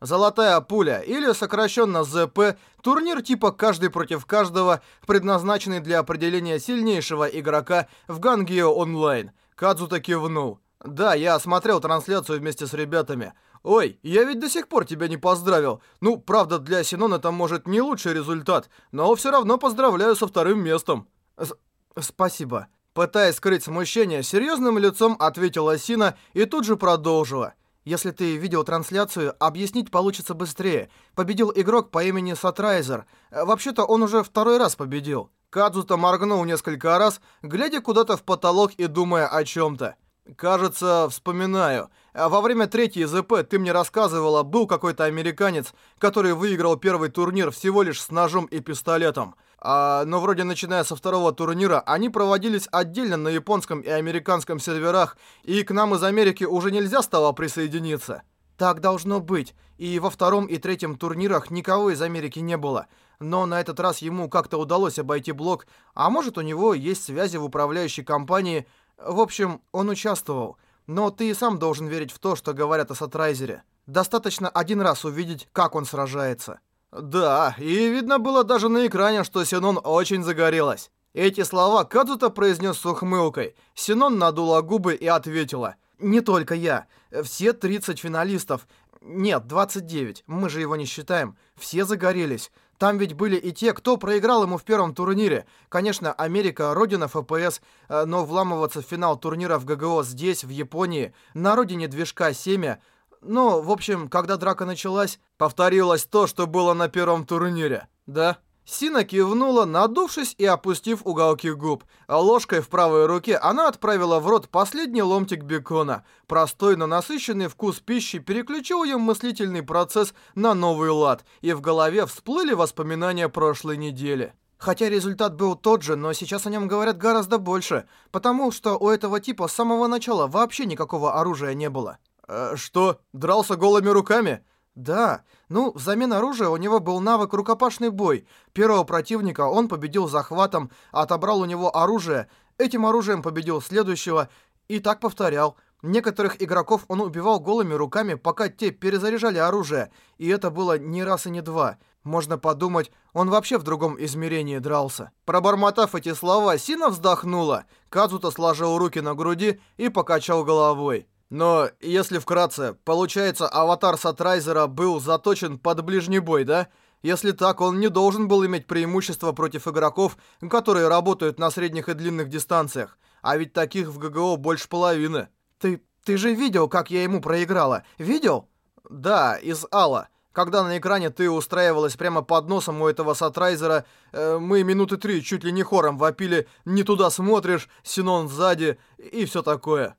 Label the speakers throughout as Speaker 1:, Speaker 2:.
Speaker 1: Золотая пуля, или сокращенно ЗП, турнир типа «каждый против каждого», предназначенный для определения сильнейшего игрока в Гангео онлайн. Кадзута кивнул. «Да, я смотрел трансляцию вместе с ребятами. Ой, я ведь до сих пор тебя не поздравил. Ну, правда, для Синон это может не лучший результат, но все равно поздравляю со вторым местом». С «Спасибо». Пытаясь скрыть смущение, серьезным лицом ответила Сина и тут же продолжила. Если ты видел трансляцию, объяснить получится быстрее. Победил игрок по имени Сатрайзер. Э, вообще-то он уже второй раз победил. Кадзута моргнул несколько раз, глядя куда-то в потолок и думая о чем-то. «Кажется, вспоминаю. Э, во время третьей ЗП ты мне рассказывала, был какой-то американец, который выиграл первый турнир всего лишь с ножом и пистолетом. А, но вроде начиная со второго турнира, они проводились отдельно на японском и американском серверах, и к нам из Америки уже нельзя стало присоединиться. Так должно быть. И во втором и третьем турнирах никого из Америки не было. Но на этот раз ему как-то удалось обойти блок, а может у него есть связи в управляющей компании. В общем, он участвовал. Но ты и сам должен верить в то, что говорят о Сатрайзере. Достаточно один раз увидеть, как он сражается. Да, и видно было даже на экране, что Синон очень загорелась. Эти слова Кадзута произнес с ухмылкой. Синон надула губы и ответила. «Не только я. Все 30 финалистов. Нет, 29. Мы же его не считаем. Все загорелись. Там ведь были и те, кто проиграл ему в первом турнире. Конечно, Америка – родина ФПС, э, но вламываться в финал турнира в ГГО здесь, в Японии, на родине движка Семя – ну, в общем, когда драка началась, повторилось то, что было на первом турнире, да? Сина кивнула, надувшись и опустив уголки губ. А ложкой в правой руке она отправила в рот последний ломтик бекона. Простой, но насыщенный вкус пищи переключил ее мыслительный процесс на новый лад, и в голове всплыли воспоминания прошлой недели. Хотя результат был тот же, но сейчас о нем говорят гораздо больше, потому что у этого типа с самого начала вообще никакого оружия не было. Э, что, дрался голыми руками? Да. Ну, взамен оружия у него был навык рукопашный бой. Первого противника он победил захватом, отобрал у него оружие. Этим оружием победил следующего. И так повторял. Некоторых игроков он убивал голыми руками, пока те перезаряжали оружие. И это было не раз и не два. Можно подумать, он вообще в другом измерении дрался. Пробормотав эти слова, Сина вздохнула. Казута сложил руки на груди и покачал головой. Но, если вкратце, получается, аватар Сатрайзера был заточен под ближний бой, да? Если так, он не должен был иметь преимущество против игроков, которые работают на средних и длинных дистанциях. А ведь таких в ГГО больше половины. Ты... ты же видел, как я ему проиграла? Видел? Да, из Алла. Когда на экране ты устраивалась прямо под носом у этого Сатрайзера, э, мы минуты три чуть ли не хором вопили «не туда смотришь», «Синон сзади» и все такое.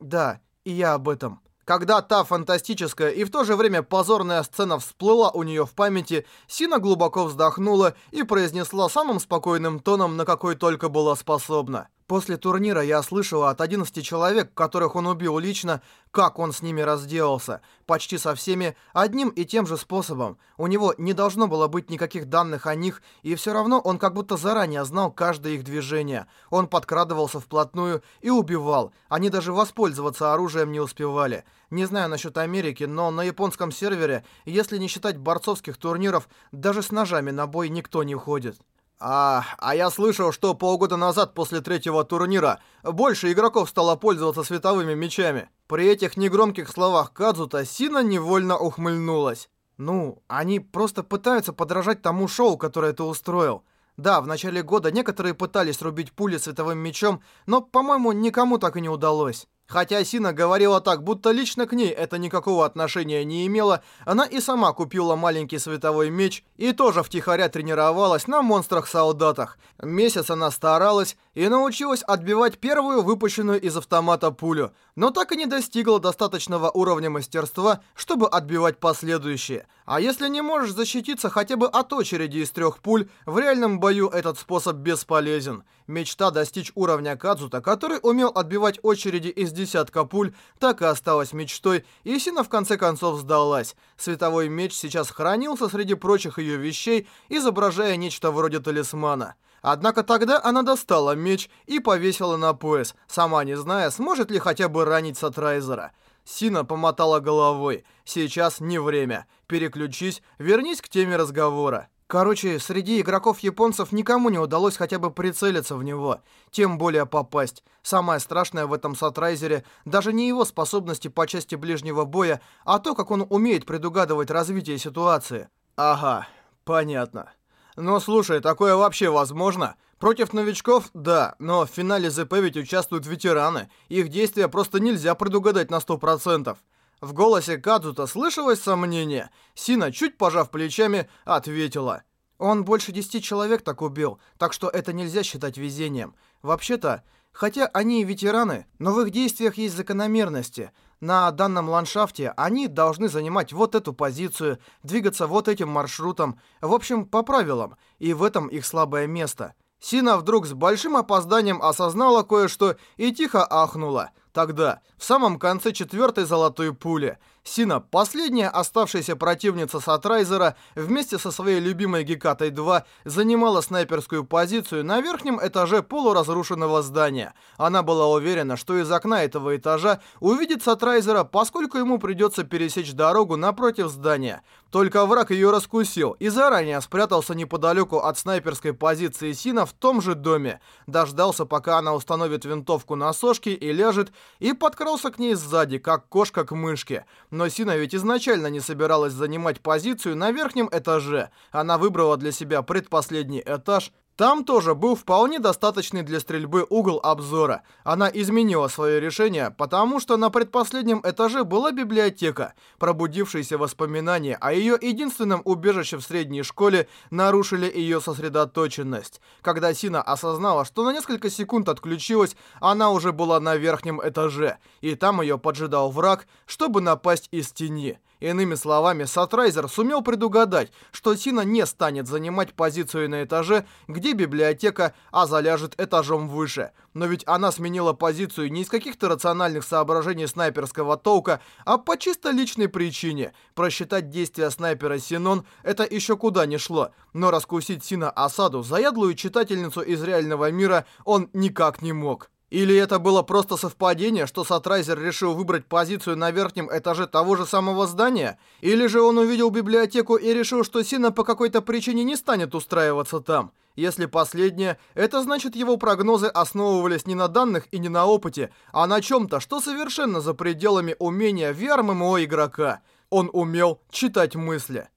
Speaker 1: Да, и я об этом. Когда та фантастическая и в то же время позорная сцена всплыла у нее в памяти, Сина глубоко вздохнула и произнесла самым спокойным тоном, на какой только была способна. После турнира я слышала от 11 человек, которых он убил лично, как он с ними разделался. Почти со всеми одним и тем же способом. У него не должно было быть никаких данных о них, и все равно он как будто заранее знал каждое их движение. Он подкрадывался вплотную и убивал. Они даже воспользоваться оружием не успевали. Не знаю насчет Америки, но на японском сервере, если не считать борцовских турниров, даже с ножами на бой никто не ходит. А, а я слышал, что полгода назад после третьего турнира больше игроков стало пользоваться световыми мечами. При этих негромких словах Кадзута Сина невольно ухмыльнулась. Ну, они просто пытаются подражать тому шоу, которое ты устроил. Да, в начале года некоторые пытались рубить пули световым мечом, но, по-моему, никому так и не удалось. Хотя Сина говорила так, будто лично к ней это никакого отношения не имело, она и сама купила маленький световой меч и тоже втихаря тренировалась на монстрах-солдатах. Месяц она старалась и научилась отбивать первую выпущенную из автомата пулю, но так и не достигла достаточного уровня мастерства, чтобы отбивать последующие. А если не можешь защититься хотя бы от очереди из трех пуль, в реальном бою этот способ бесполезен. Мечта достичь уровня Кадзута, который умел отбивать очереди из десятка пуль, так и осталась мечтой, и Сина в конце концов сдалась. Световой меч сейчас хранился среди прочих ее вещей, изображая нечто вроде талисмана. Однако тогда она достала меч и повесила на пояс, сама не зная, сможет ли хотя бы ранить Сатрайзера. Сина помотала головой. Сейчас не время. Переключись, вернись к теме разговора. Короче, среди игроков-японцев никому не удалось хотя бы прицелиться в него, тем более попасть. Самое страшное в этом Сатрайзере даже не его способности по части ближнего боя, а то, как он умеет предугадывать развитие ситуации. Ага, понятно. Но слушай, такое вообще возможно? Против новичков – да, но в финале ЗП ведь участвуют ветераны. Их действия просто нельзя предугадать на 100%. В голосе Кадзута слышалось сомнение. Сина, чуть пожав плечами, ответила. Он больше десяти человек так убил, так что это нельзя считать везением. Вообще-то, хотя они и ветераны, но в их действиях есть закономерности. На данном ландшафте они должны занимать вот эту позицию, двигаться вот этим маршрутом, в общем, по правилам, и в этом их слабое место. Сина вдруг с большим опозданием осознала кое-что и тихо ахнула. Тогда, в самом конце четвертой золотой пули, Сина, последняя оставшаяся противница Сатрайзера, вместе со своей любимой Гекатой-2 занимала снайперскую позицию на верхнем этаже полуразрушенного здания. Она была уверена, что из окна этого этажа увидит Сатрайзера, поскольку ему придется пересечь дорогу напротив здания. Только враг ее раскусил и заранее спрятался неподалеку от снайперской позиции Сина в том же доме. Дождался, пока она установит винтовку на сошке и ляжет, и подкрался к ней сзади, как кошка к мышке. Но Сина ведь изначально не собиралась занимать позицию на верхнем этаже. Она выбрала для себя предпоследний этаж, там тоже был вполне достаточный для стрельбы угол обзора. Она изменила свое решение, потому что на предпоследнем этаже была библиотека. Пробудившиеся воспоминания о ее единственном убежище в средней школе нарушили ее сосредоточенность. Когда Сина осознала, что на несколько секунд отключилась, она уже была на верхнем этаже, и там ее поджидал враг, чтобы напасть из тени. Иными словами, Сатрайзер сумел предугадать, что Сина не станет занимать позицию на этаже, где библиотека, а заляжет этажом выше. Но ведь она сменила позицию не из каких-то рациональных соображений снайперского толка, а по чисто личной причине. Просчитать действия снайпера Синон это еще куда не шло. Но раскусить Сина Асаду, заядлую читательницу из реального мира, он никак не мог. Или это было просто совпадение, что Сатрайзер решил выбрать позицию на верхнем этаже того же самого здания? Или же он увидел библиотеку и решил, что Сина по какой-то причине не станет устраиваться там? Если последнее, это значит его прогнозы основывались не на данных и не на опыте, а на чем-то, что совершенно за пределами умения VR-ММО игрока. Он умел читать мысли.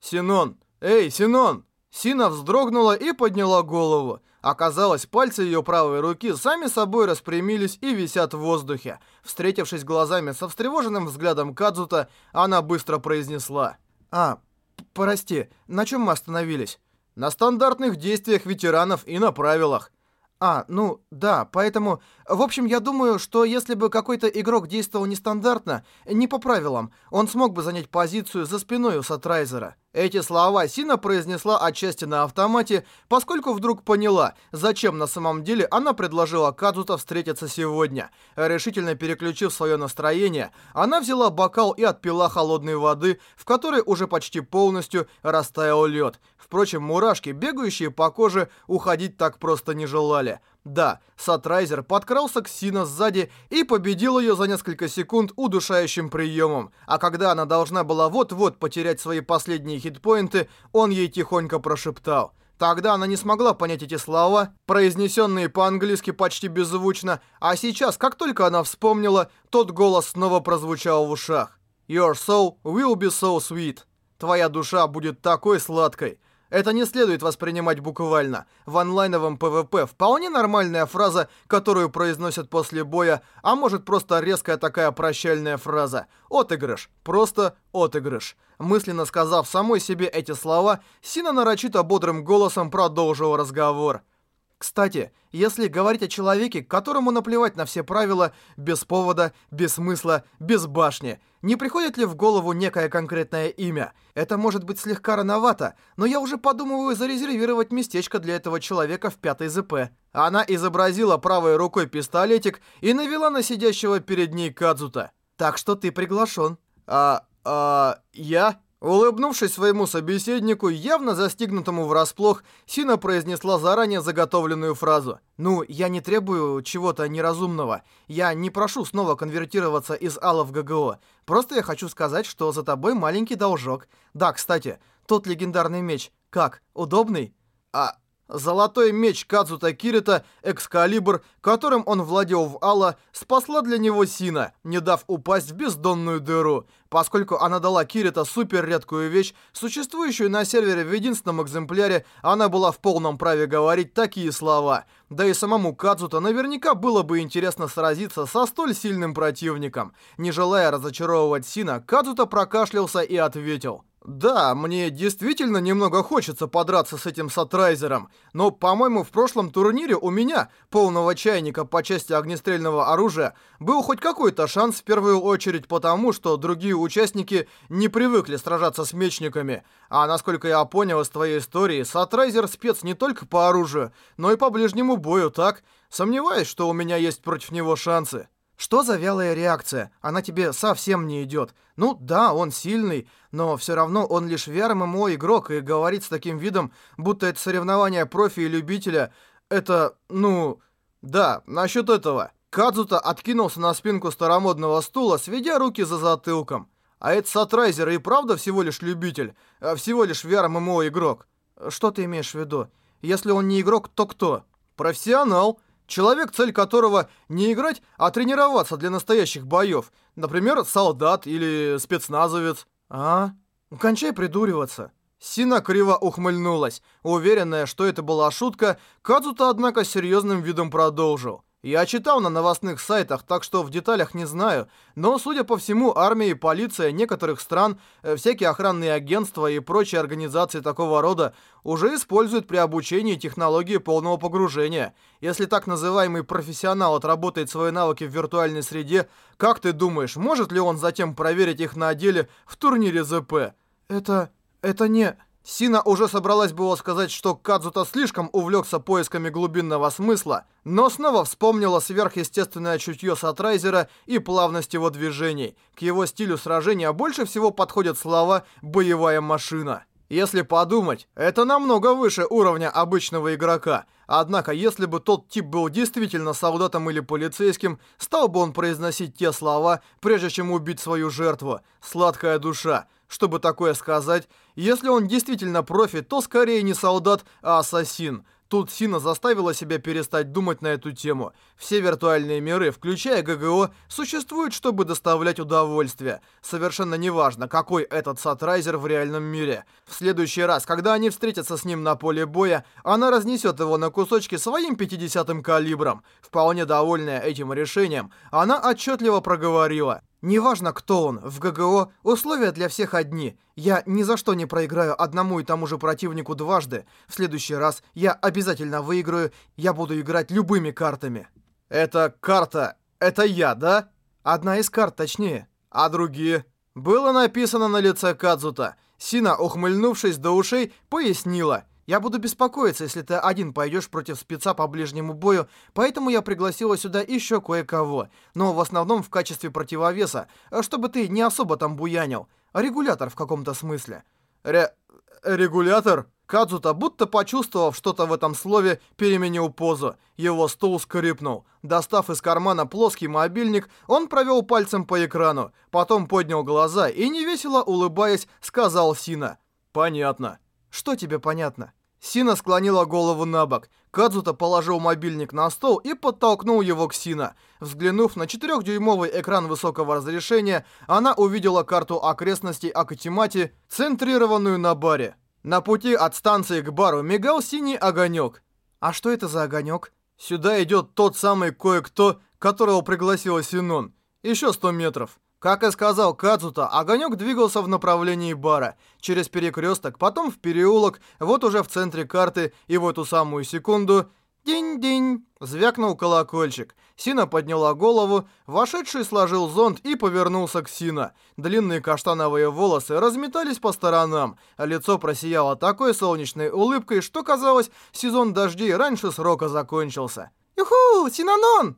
Speaker 1: «Синон! Эй, Синон!» Сина вздрогнула и подняла голову. Оказалось, пальцы ее правой руки сами собой распрямились и висят в воздухе. Встретившись глазами со встревоженным взглядом Кадзута, она быстро произнесла. «А, прости, на чем мы остановились?» «На стандартных действиях ветеранов и на правилах». А, ну, да, поэтому... В общем, я думаю, что если бы какой-то игрок действовал нестандартно, не по правилам, он смог бы занять позицию за спиной у Сатрайзера. Эти слова Сина произнесла отчасти на автомате, поскольку вдруг поняла, зачем на самом деле она предложила Кадзута встретиться сегодня. Решительно переключив свое настроение, она взяла бокал и отпила холодной воды, в которой уже почти полностью растаял лед. Впрочем, мурашки, бегающие по коже, уходить так просто не желали. Да, Сатрайзер подкрался к Сина сзади и победил ее за несколько секунд удушающим приемом. А когда она должна была вот-вот потерять свои последние хитпоинты, он ей тихонько прошептал. Тогда она не смогла понять эти слова, произнесенные по-английски почти беззвучно, а сейчас, как только она вспомнила, тот голос снова прозвучал в ушах. «Your soul will be so sweet». Твоя душа будет такой сладкой. Это не следует воспринимать буквально. В онлайновом ПВП вполне нормальная фраза, которую произносят после боя, а может просто резкая такая прощальная фраза. Отыгрыш. Просто отыгрыш. Мысленно сказав самой себе эти слова, Синон нарочито бодрым голосом продолжила разговор. Кстати, если говорить о человеке, которому наплевать на все правила, без повода, без смысла, без башни, не приходит ли в голову некое конкретное имя? Это может быть слегка рановато, но я уже подумываю зарезервировать местечко для этого человека в пятой ЗП. Она изобразила правой рукой пистолетик и навела на сидящего перед ней Кадзута. Так что ты приглашен. А, а, я? Улыбнувшись своему собеседнику, явно застигнутому врасплох, Сина произнесла заранее заготовленную фразу. «Ну, я не требую чего-то неразумного. Я не прошу снова конвертироваться из Алла в ГГО. Просто я хочу сказать, что за тобой маленький должок. Да, кстати, тот легендарный меч. Как, удобный?» «А, Золотой меч Кадзута Кирита, Экскалибр, которым он владел в Алла, спасла для него Сина, не дав упасть в бездонную дыру, поскольку она дала Кирита супер редкую вещь, существующую на сервере в единственном экземпляре, она была в полном праве говорить такие слова. Да и самому Кадзута наверняка было бы интересно сразиться со столь сильным противником. Не желая разочаровывать Сина, Кадзута прокашлялся и ответил. Да, мне действительно немного хочется подраться с этим Сатрайзером, но, по-моему, в прошлом турнире у меня, полного чайника по части огнестрельного оружия, был хоть какой-то шанс в первую очередь потому, что другие участники не привыкли сражаться с мечниками. А насколько я понял из твоей истории, Сатрайзер спец не только по оружию, но и по ближнему бою, так? Сомневаюсь, что у меня есть против него шансы. Что за вялая реакция? Она тебе совсем не идет. Ну да, он сильный, но все равно он лишь VR-MMO игрок и говорит с таким видом, будто это соревнование профи и любителя. Это, ну... Да, насчет этого. Кадзута откинулся на спинку старомодного стула, сведя руки за затылком. А этот Сатрайзер и правда всего лишь любитель? А всего лишь VR-MMO игрок? Что ты имеешь в виду? Если он не игрок, то кто? Профессионал. Человек, цель которого не играть, а тренироваться для настоящих боев. Например, солдат или спецназовец. А? Кончай придуриваться. Сина криво ухмыльнулась, уверенная, что это была шутка, Кадзута, однако, серьезным видом продолжил. Я читал на новостных сайтах, так что в деталях не знаю, но, судя по всему, армия и полиция некоторых стран, э, всякие охранные агентства и прочие организации такого рода уже используют при обучении технологии полного погружения. Если так называемый профессионал отработает свои навыки в виртуальной среде, как ты думаешь, может ли он затем проверить их на деле в турнире ЗП? Это... это не... Сина уже собралась было сказать, что Кадзута слишком увлекся поисками глубинного смысла, но снова вспомнила сверхъестественное чутье Сатрайзера и плавность его движений. К его стилю сражения больше всего подходят слова «боевая машина». Если подумать, это намного выше уровня обычного игрока. Однако, если бы тот тип был действительно солдатом или полицейским, стал бы он произносить те слова, прежде чем убить свою жертву. «Сладкая душа». Чтобы такое сказать, если он действительно профи, то скорее не солдат, а ассасин. Тут Сина заставила себя перестать думать на эту тему. Все виртуальные миры, включая ГГО, существуют, чтобы доставлять удовольствие. Совершенно неважно, какой этот Сатрайзер в реальном мире. В следующий раз, когда они встретятся с ним на поле боя, она разнесет его на кусочки своим 50-м калибром. Вполне довольная этим решением, она отчетливо проговорила. Неважно, кто он, в ГГО условия для всех одни. Я ни за что не проиграю одному и тому же противнику дважды. В следующий раз я обязательно выиграю, я буду играть любыми картами. Это карта, это я, да? Одна из карт, точнее. А другие? Было написано на лице Кадзута. Сина, ухмыльнувшись до ушей, пояснила. Я буду беспокоиться, если ты один пойдешь против спеца по ближнему бою, поэтому я пригласила сюда еще кое-кого. Но в основном в качестве противовеса, чтобы ты не особо там буянил. Регулятор в каком-то смысле. Ре... регулятор? Кадзута, будто почувствовав что-то в этом слове, переменил позу. Его стул скрипнул. Достав из кармана плоский мобильник, он провел пальцем по экрану. Потом поднял глаза и, невесело улыбаясь, сказал Сина. «Понятно». «Что тебе понятно?» Сина склонила голову на бок. Кадзута положил мобильник на стол и подтолкнул его к Сина. Взглянув на 4-дюймовый экран высокого разрешения, она увидела карту окрестностей Акатимати, центрированную на баре. На пути от станции к бару мигал синий огонек. А что это за огонек? Сюда идет тот самый кое-кто, которого пригласила Синон. Еще 100 метров. Как и сказал Кадзута, огонек двигался в направлении бара, через перекресток, потом в переулок, вот уже в центре карты, и в эту самую секунду... Динь-динь! Звякнул колокольчик. Сина подняла голову, вошедший сложил зонт и повернулся к Сина. Длинные каштановые волосы разметались по сторонам, а лицо просияло такой солнечной улыбкой, что казалось, сезон дождей раньше срока закончился. «Юху, Синанон!»